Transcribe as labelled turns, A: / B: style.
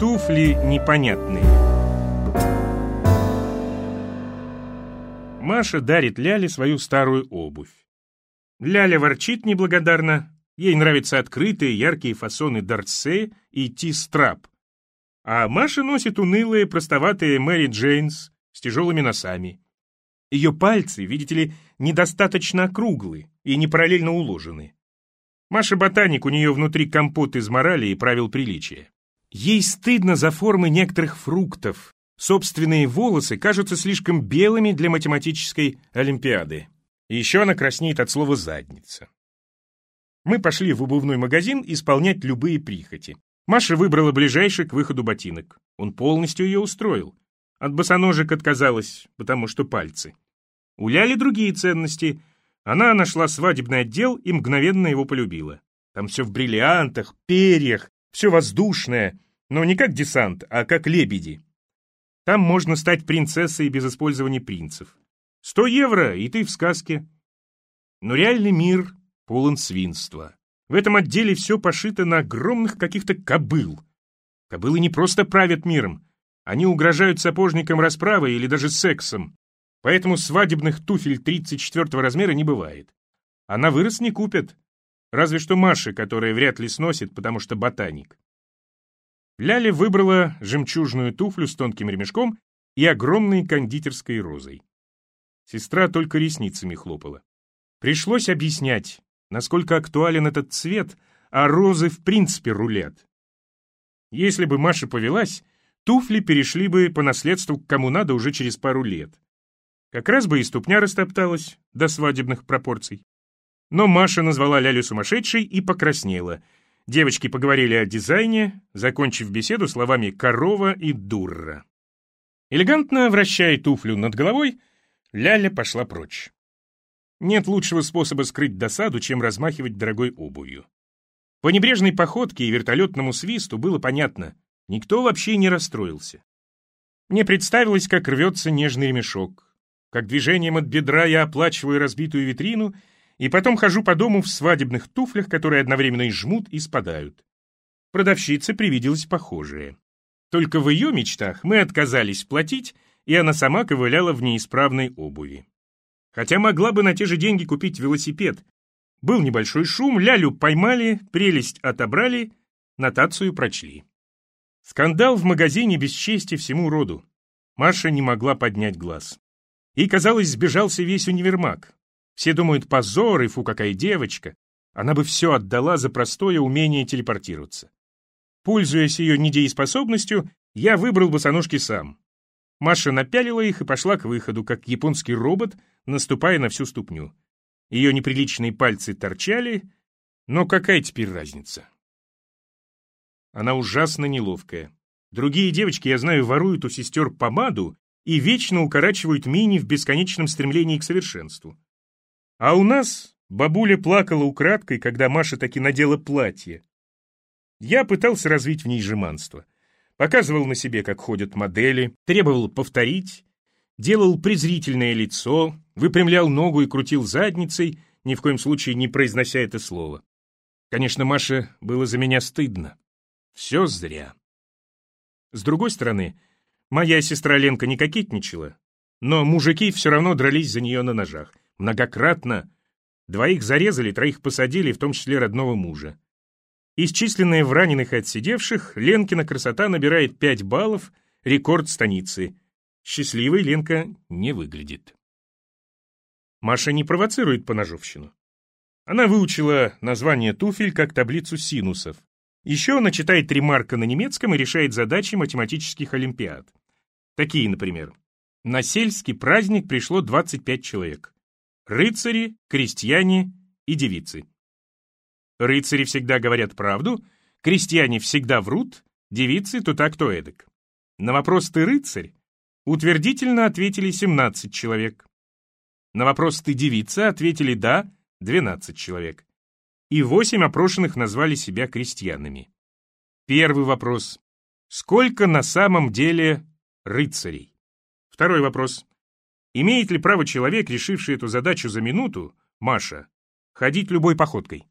A: Туфли непонятные. Маша дарит Ляле свою старую обувь. Ляля ворчит неблагодарно. Ей нравятся открытые, яркие фасоны Дартсе и Ти-страп. А Маша носит унылые, простоватые Мэри Джейнс с тяжелыми носами. Ее пальцы, видите ли, недостаточно округлы и не параллельно уложены. Маша ботаник, у нее внутри компот из морали и правил приличия. Ей стыдно за формы некоторых фруктов. Собственные волосы кажутся слишком белыми для математической олимпиады. И еще она краснеет от слова «задница». Мы пошли в обувной магазин исполнять любые прихоти. Маша выбрала ближайший к выходу ботинок. Он полностью ее устроил. От босоножек отказалась, потому что пальцы. У Ляли другие ценности. Она нашла свадебный отдел и мгновенно его полюбила. Там все в бриллиантах, перьях, все воздушное, но не как десант, а как лебеди. Там можно стать принцессой без использования принцев. Сто евро, и ты в сказке. Но реальный мир полон свинства. В этом отделе все пошито на огромных каких-то кобыл. Кобылы не просто правят миром, они угрожают сапожникам расправой или даже сексом. Поэтому свадебных туфель 34 размера не бывает. А на вырос не купят. Разве что Маши, которая вряд ли сносит, потому что ботаник. Ляля выбрала жемчужную туфлю с тонким ремешком и огромной кондитерской розой. Сестра только ресницами хлопала. Пришлось объяснять, насколько актуален этот цвет, а розы в принципе рулят. Если бы Маша повелась, туфли перешли бы по наследству к кому надо уже через пару лет. Как раз бы и ступня растопталась до свадебных пропорций. Но Маша назвала Лялю сумасшедшей и покраснела. Девочки поговорили о дизайне, закончив беседу словами «корова» и «дурра». Элегантно вращая туфлю над головой, Ляля пошла прочь. Нет лучшего способа скрыть досаду, чем размахивать дорогой обувью. По небрежной походке и вертолетному свисту было понятно, никто вообще не расстроился. Мне представилось, как рвется нежный ремешок, как движением от бедра я оплачиваю разбитую витрину и потом хожу по дому в свадебных туфлях, которые одновременно и жмут, и спадают. Продавщице привиделось похожее. Только в ее мечтах мы отказались платить, и она сама ковыляла в неисправной обуви. Хотя могла бы на те же деньги купить велосипед. Был небольшой шум, лялю поймали, прелесть отобрали, нотацию прочли. Скандал в магазине без чести всему роду. Маша не могла поднять глаз. И, казалось, сбежался весь универмаг. Все думают, позор, и фу, какая девочка. Она бы все отдала за простое умение телепортироваться. Пользуясь ее недееспособностью, я выбрал босоножки сам. Маша напялила их и пошла к выходу, как японский робот, наступая на всю ступню. Ее неприличные пальцы торчали, но какая теперь разница? Она ужасно неловкая. Другие девочки, я знаю, воруют у сестер помаду и вечно укорачивают мини в бесконечном стремлении к совершенству. А у нас бабуля плакала украдкой, когда Маша таки надела платье. Я пытался развить в ней жеманство. Показывал на себе, как ходят модели, требовал повторить, делал презрительное лицо, выпрямлял ногу и крутил задницей, ни в коем случае не произнося это слово. Конечно, Маше было за меня стыдно. Все зря. С другой стороны, Моя сестра Ленка не кокетничала, но мужики все равно дрались за нее на ножах. Многократно. Двоих зарезали, троих посадили, в том числе родного мужа. Исчисленная в раненых и отсидевших, Ленкина красота набирает 5 баллов, рекорд станицы. Счастливой Ленка не выглядит. Маша не провоцирует по ножовщину. Она выучила название туфель как таблицу синусов. Еще она читает ремарка на немецком и решает задачи математических олимпиад. Такие, например. На сельский праздник пришло 25 человек. Рыцари, крестьяне и девицы. Рыцари всегда говорят правду, крестьяне всегда врут, девицы то так, то эдак. На вопрос «ты рыцарь?» утвердительно ответили 17 человек. На вопрос «ты девица?» ответили «да» 12 человек. И 8 опрошенных назвали себя крестьянами. Первый вопрос. Сколько на самом деле рыцарей. Второй вопрос. Имеет ли право человек, решивший эту задачу за минуту, Маша, ходить любой походкой?